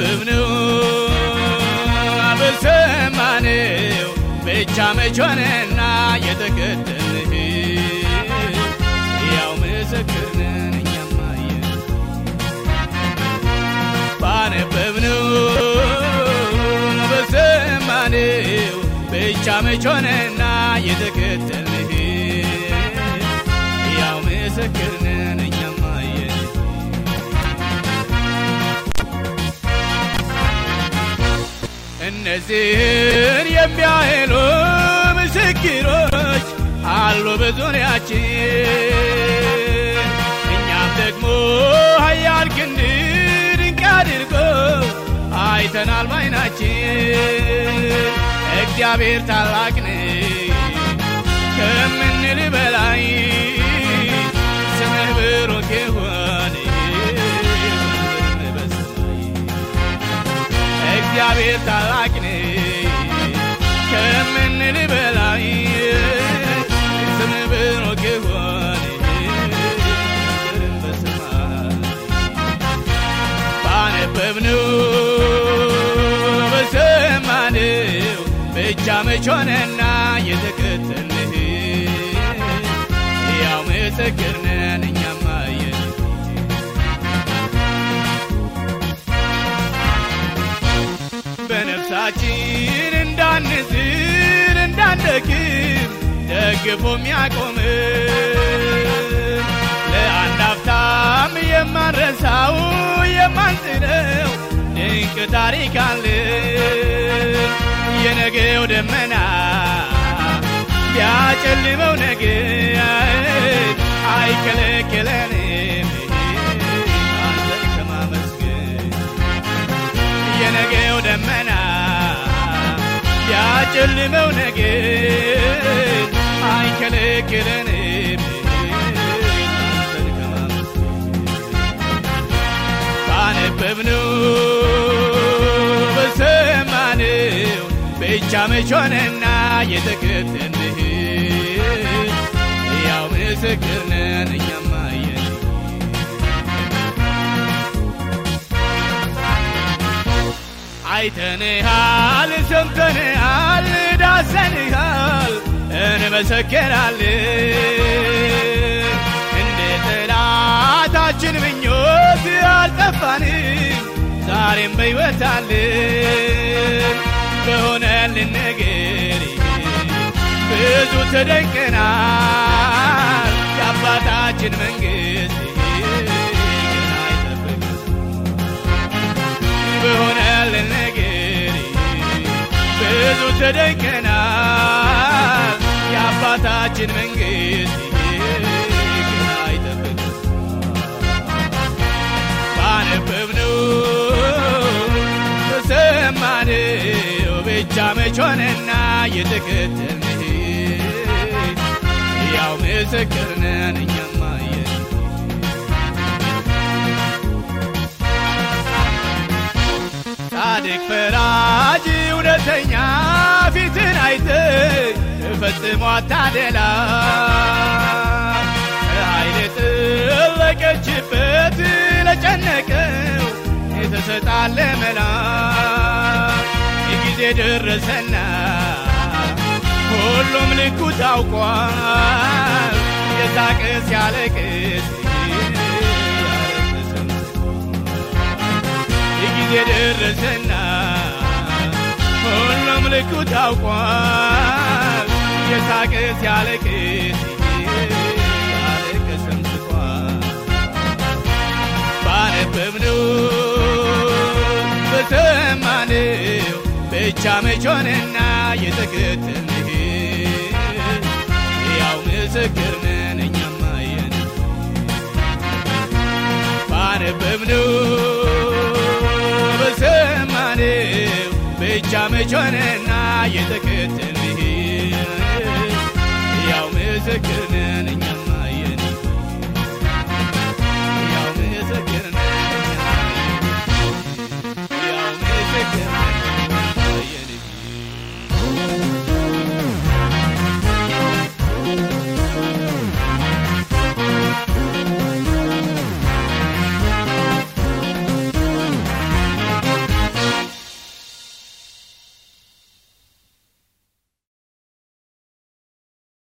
ባነበብነው በሰማነው ብቻ መች ሆነና የተከተልንህ ያው ምስክር ነን እኛም አየን ባነበብነው በሰማነው ብቻ መች ሆነና የተከተልንህ ያው ምስክር እነዚህን የሚያህሉ ምስክሮች አሉ በዙሪያችን እኛም ደግሞ ሀያል ክንድ ድንቅ አድርጎ አይተናል ባይናችን። እግዚአብሔር ታላቅ ነው ከምንል በላይ ታላቅ ነው ከምንል በላይ ስምህ ብሩክ በሰማይ ባነበብነው በሰማነው ብቻ መች ሆነና ያው ምስክር ነን በነፍሳችን እንዳንዝን እንዳንደክም ደግፎ የሚያቆምን ለአንድ አፍታም የማንረሳው የማንጥለው ድንቅ ታሪክ አለን የነገው ደመና ቢያጨልመው ነገር ቢያጨልመው ነገር አይከለክለንም። ባነበብነው በሰማነው ብቻ መች ሆነና የተከተልንህ ያው ምስክር ነን እኛም አይተንሃል ሰምተንሃል ዳሰንሃል እንመሰክራለን እንደ ጠላታችን ምኞት አልጠፋንም ዛሬም በሕይወት አለን። በሆነልን ነገር ብዙ ተደንቀናል። የአባታችን መንግሥት ገና አይጠብቅም በሆነልን ነገር ብዙ ተደንቀናል። የአባታችን መንግሥት ባነበብነው በሰማነው ብቻ መች ሆነና የተከተልንህ ያው ምስክር ጻድቅ ፈራጅ እውነተኛ ፊትን አይተ ፈጽሞ አታደላ። ኃይል ጥለቀችበት ለጨነቀው የተሰጣለ መላ። የጊዜ ደረሰና ሁሉም ልኩ ታውቋል። የሳቅ ሲያለቅስ የጊዜ ደረሰና ልኩ ታውቋል የሳቅ ሲያለቅስ ያለቀሰም ስቋል ባነበብነው በሰማነው ብቻ ሆነና የተከተልንህ ያው ምስክር ነን እኛም ባነበብነው መች ሆነና የተከተልንህ ያው ምስክር